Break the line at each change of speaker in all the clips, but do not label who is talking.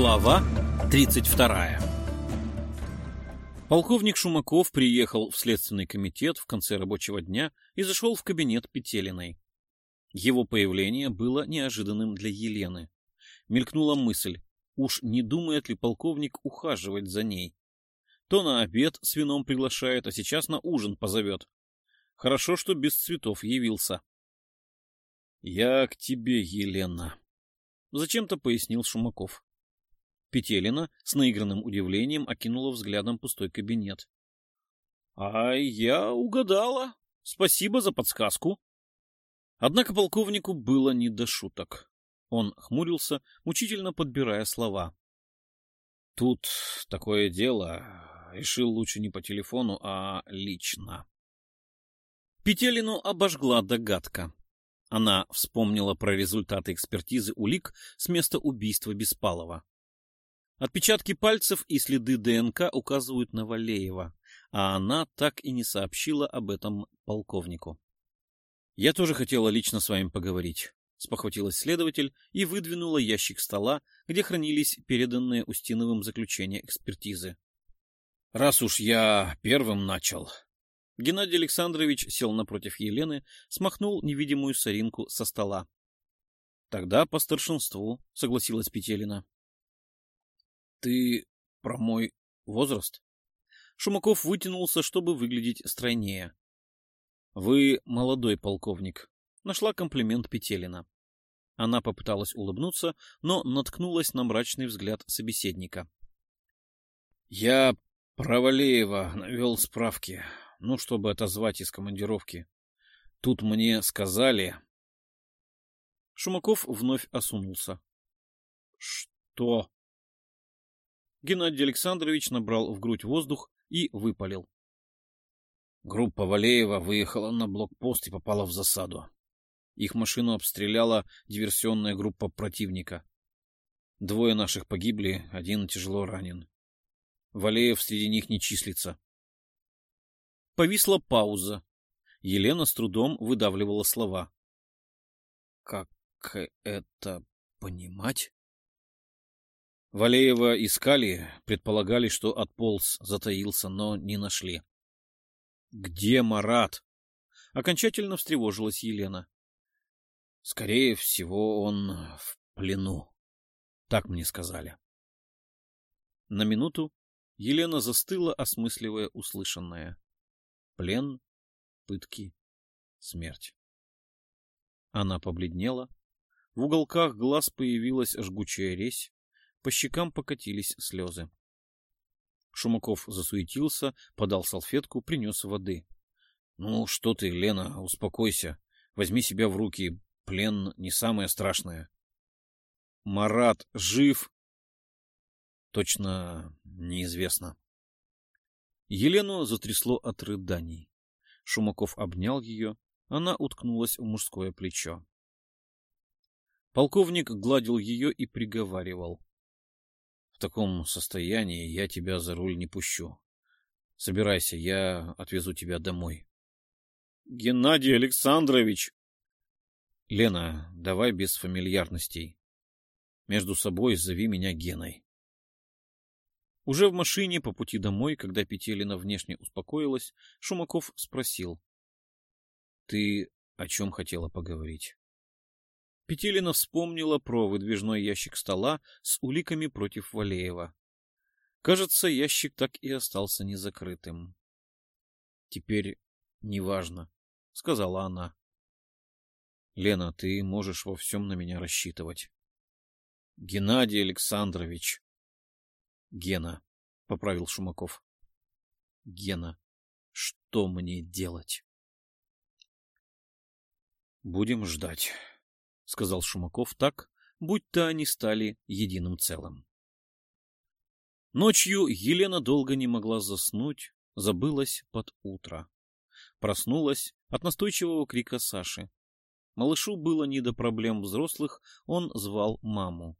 Глава 32 Полковник Шумаков приехал в Следственный комитет в конце рабочего дня и зашел в кабинет Петелиной. Его появление было неожиданным для Елены. Мелькнула мысль, уж не думает ли полковник ухаживать за ней. То на обед с вином приглашает, а сейчас на ужин позовет. Хорошо, что без цветов явился. — Я к тебе, Елена, — зачем-то пояснил Шумаков. Петелина с наигранным удивлением окинула взглядом пустой кабинет. — А я угадала. Спасибо за подсказку. Однако полковнику было не до шуток. Он хмурился, мучительно подбирая слова. — Тут такое дело. Решил лучше не по телефону, а лично. Петелину обожгла догадка. Она вспомнила про результаты экспертизы улик с места убийства Беспалова. Отпечатки пальцев и следы ДНК указывают на Валеева, а она так и не сообщила об этом полковнику. «Я тоже хотела лично с вами поговорить», — спохватилась следователь и выдвинула ящик стола, где хранились переданные Устиновым заключения экспертизы. «Раз уж я первым начал...» Геннадий Александрович сел напротив Елены, смахнул невидимую соринку со стола. «Тогда по старшинству», — согласилась Петелина. Ты про мой возраст? Шумаков вытянулся, чтобы выглядеть стройнее. Вы молодой полковник. Нашла комплимент Петелина. Она попыталась улыбнуться, но наткнулась на мрачный взгляд собеседника. Я про Валеева навел справки, ну, чтобы отозвать из командировки. Тут мне сказали... Шумаков вновь осунулся. — Что? Геннадий Александрович набрал в грудь воздух и выпалил. Группа Валеева выехала на блокпост и попала в засаду. Их машину обстреляла диверсионная группа противника. Двое наших погибли, один тяжело ранен. Валеев среди них не числится. Повисла пауза. Елена с трудом выдавливала слова. — Как это понимать? Валеева искали, предполагали, что отполз, затаился, но не нашли. — Где Марат? — окончательно встревожилась Елена. — Скорее всего, он в плену. Так мне сказали. На минуту Елена застыла, осмысливая услышанное. Плен, пытки, смерть. Она побледнела. В уголках глаз появилась жгучая резь, по щекам покатились слезы. Шумаков засуетился, подал салфетку, принес воды. — Ну, что ты, Лена, успокойся. Возьми себя в руки. Плен не самое страшное. — Марат жив? — Точно неизвестно. Елену затрясло от рыданий. Шумаков обнял ее. Она уткнулась в мужское плечо. Полковник гладил ее и приговаривал. В таком состоянии я тебя за руль не пущу. Собирайся, я отвезу тебя домой. Геннадий Александрович! Лена, давай без фамильярностей. Между собой зови меня Геной. Уже в машине по пути домой, когда Петелина внешне успокоилась, Шумаков спросил. — Ты о чем хотела поговорить? Петелина вспомнила про выдвижной ящик стола с уликами против Валеева. Кажется, ящик так и остался незакрытым. — Теперь неважно, — сказала она. — Лена, ты можешь во всем на меня рассчитывать. — Геннадий Александрович. — Гена, — поправил Шумаков. — Гена, что мне делать? — Будем ждать. — сказал Шумаков так, будто они стали единым целым. Ночью Елена долго не могла заснуть, забылась под утро. Проснулась от настойчивого крика Саши. Малышу было не до проблем взрослых, он звал маму.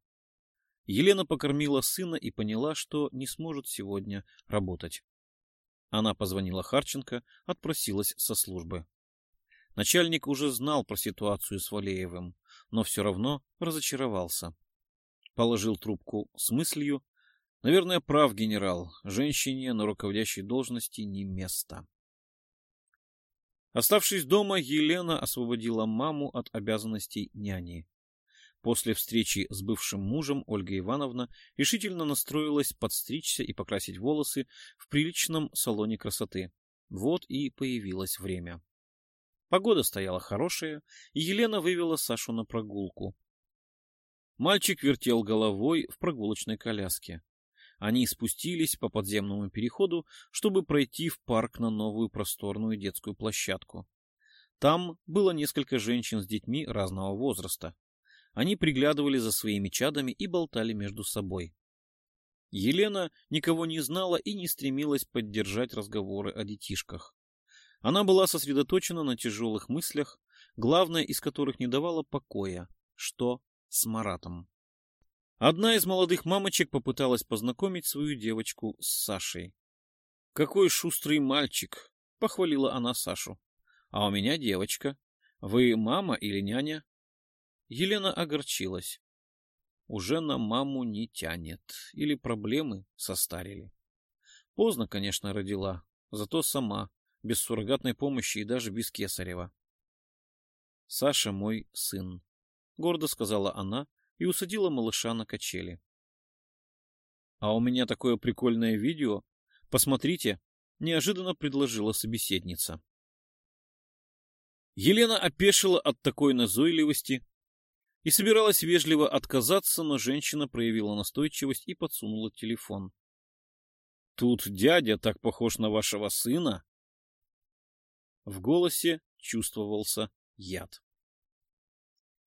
Елена покормила сына и поняла, что не сможет сегодня работать. Она позвонила Харченко, отпросилась со службы. Начальник уже знал про ситуацию с Валеевым но все равно разочаровался. Положил трубку с мыслью. Наверное, прав генерал. Женщине на руководящей должности не место. Оставшись дома, Елена освободила маму от обязанностей няни. После встречи с бывшим мужем Ольга Ивановна решительно настроилась подстричься и покрасить волосы в приличном салоне красоты. Вот и появилось время. Погода стояла хорошая, и Елена вывела Сашу на прогулку. Мальчик вертел головой в прогулочной коляске. Они спустились по подземному переходу, чтобы пройти в парк на новую просторную детскую площадку. Там было несколько женщин с детьми разного возраста. Они приглядывали за своими чадами и болтали между собой. Елена никого не знала и не стремилась поддержать разговоры о детишках. Она была сосредоточена на тяжелых мыслях, главное из которых не давало покоя, что с Маратом. Одна из молодых мамочек попыталась познакомить свою девочку с Сашей. «Какой шустрый мальчик!» — похвалила она Сашу. «А у меня девочка. Вы мама или няня?» Елена огорчилась. Уже на маму не тянет. Или проблемы состарили. Поздно, конечно, родила, зато сама, без суррогатной помощи и даже без кесарева. «Саша мой сын», — гордо сказала она и усадила малыша на качели. «А у меня такое прикольное видео. Посмотрите», — неожиданно предложила собеседница. Елена опешила от такой назойливости и собиралась вежливо отказаться, но женщина проявила настойчивость и подсунула телефон. «Тут дядя так похож на вашего сына!» В голосе чувствовался яд.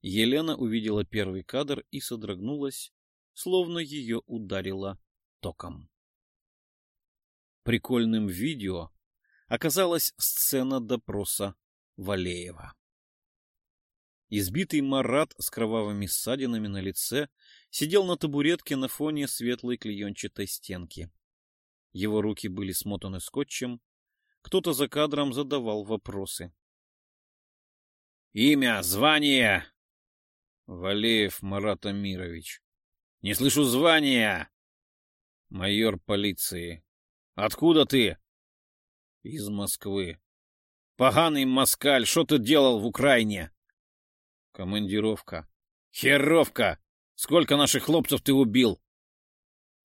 Елена увидела первый кадр и содрогнулась, словно ее ударило током. Прикольным видео оказалась сцена допроса Валеева. Избитый Марат с кровавыми ссадинами на лице сидел на табуретке на фоне светлой клеенчатой стенки. Его руки были смотаны скотчем. Кто-то за кадром задавал вопросы. «Имя, звание!» «Валеев Марат Амирович». «Не слышу звания!» «Майор полиции». «Откуда ты?» «Из Москвы». «Поганый москаль, что ты делал в Украине?» Командировка. Херовка! Сколько наших хлопцев ты убил?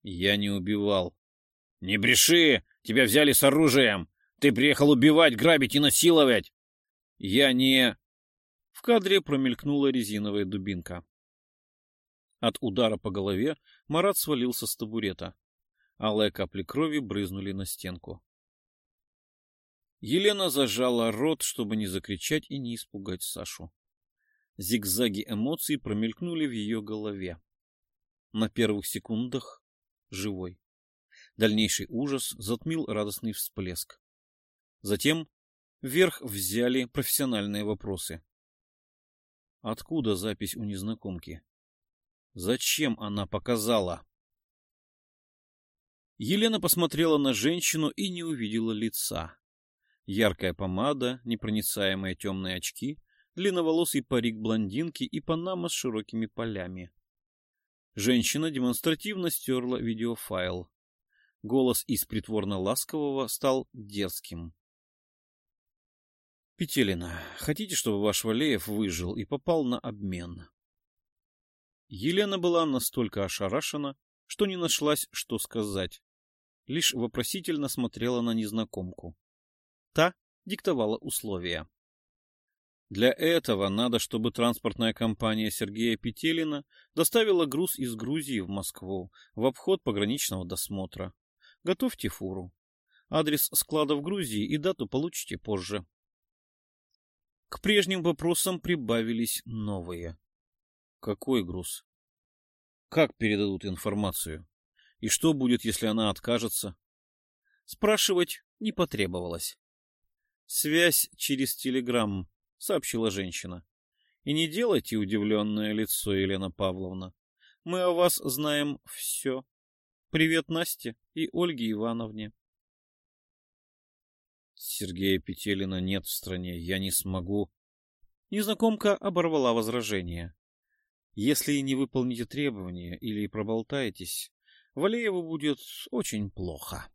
Я не убивал. Не бреши! Тебя взяли с оружием! Ты приехал убивать, грабить и насиловать! Я не... В кадре промелькнула резиновая дубинка. От удара по голове Марат свалился с табурета. Алые капли крови брызнули на стенку. Елена зажала рот, чтобы не закричать и не испугать Сашу. Зигзаги эмоций промелькнули в ее голове. На первых секундах живой. Дальнейший ужас затмил радостный всплеск. Затем вверх взяли профессиональные вопросы. Откуда запись у незнакомки? Зачем она показала? Елена посмотрела на женщину и не увидела лица. Яркая помада, непроницаемые темные очки, длинноволосый парик блондинки и панама с широкими полями. Женщина демонстративно стерла видеофайл. Голос из притворно-ласкового стал дерзким. «Петелина, хотите, чтобы ваш Валеев выжил и попал на обмен?» Елена была настолько ошарашена, что не нашлась, что сказать. Лишь вопросительно смотрела на незнакомку. Та диктовала условия. Для этого надо, чтобы транспортная компания Сергея Петелина доставила груз из Грузии в Москву в обход пограничного досмотра. Готовьте фуру. Адрес склада в Грузии и дату получите позже. К прежним вопросам прибавились новые. Какой груз? Как передадут информацию? И что будет, если она откажется? Спрашивать не потребовалось. Связь через телеграмм — сообщила женщина. — И не делайте удивленное лицо, Елена Павловна. Мы о вас знаем все. Привет Насте и Ольге Ивановне. Сергея Петелина нет в стране, я не смогу. Незнакомка оборвала возражение. Если не выполните требования или проболтаетесь, Валееву будет очень плохо.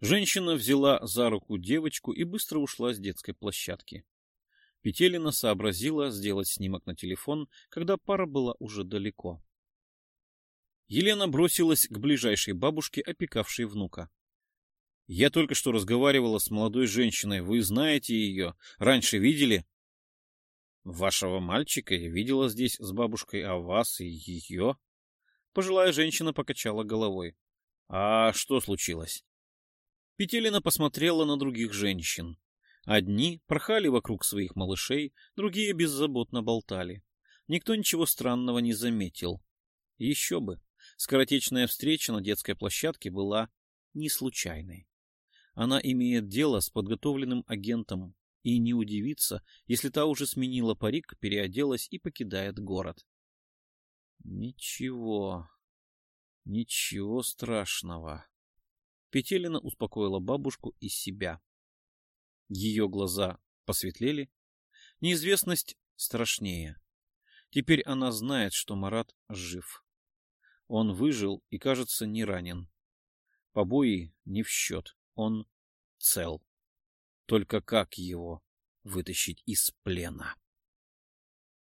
Женщина взяла за руку девочку и быстро ушла с детской площадки. Петелина сообразила сделать снимок на телефон, когда пара была уже далеко. Елена бросилась к ближайшей бабушке, опекавшей внука. — Я только что разговаривала с молодой женщиной. Вы знаете ее? Раньше видели? — Вашего мальчика я видела здесь с бабушкой, а вас и ее? Пожилая женщина покачала головой. — А что случилось? Петелина посмотрела на других женщин. Одни прохали вокруг своих малышей, другие беззаботно болтали. Никто ничего странного не заметил. Еще бы, скоротечная встреча на детской площадке была не случайной. Она имеет дело с подготовленным агентом, и не удивится, если та уже сменила парик, переоделась и покидает город. Ничего, ничего страшного. Петелина успокоила бабушку и себя. Ее глаза посветлели. Неизвестность страшнее. Теперь она знает, что Марат жив. Он выжил и, кажется, не ранен. Побои не в счет. Он цел. Только как его вытащить из плена?